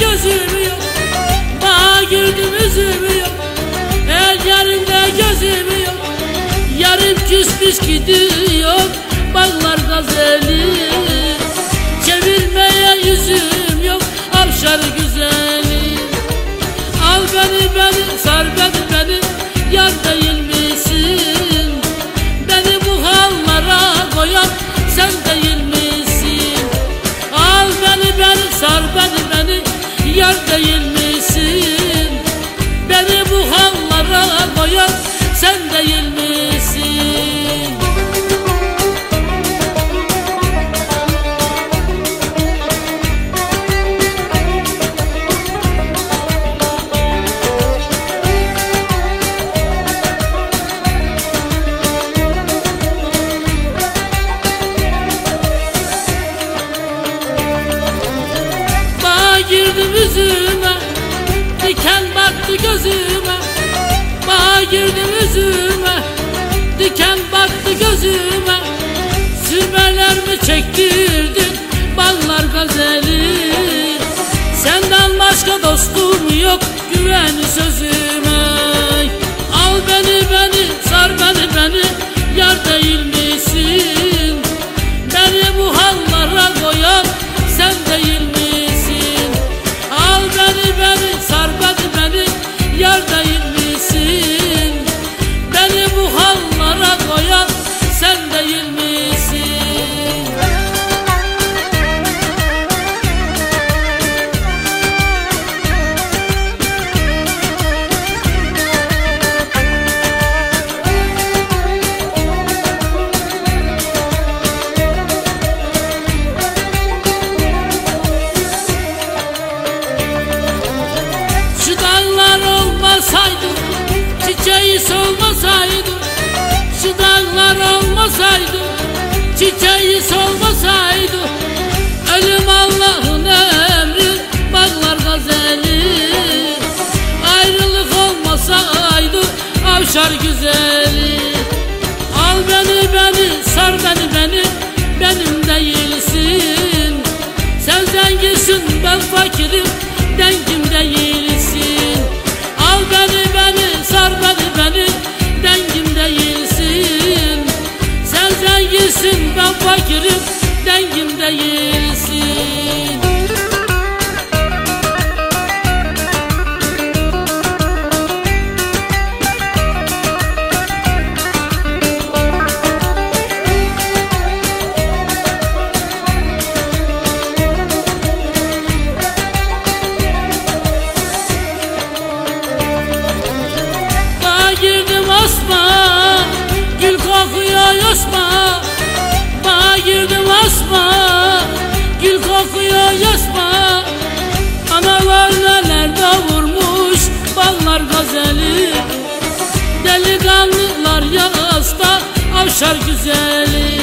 gözüm yok Daha güldüm üzüm yok. El yarımda gözüm yok Yarım küs pis gidiyor. Bağlar gazeli Çevirmeye yüzüm yok. Avşar güzeli Al beni beni sar beni girdi yüzüme Diken battı gözüme. Bağa girdi yüzüme Diken battı gözüme. Yaşar güzeli. Al beni beni sar beni beni. Benim değilsin. Sen zenginsin ben fakirim. Yaşar güzeli.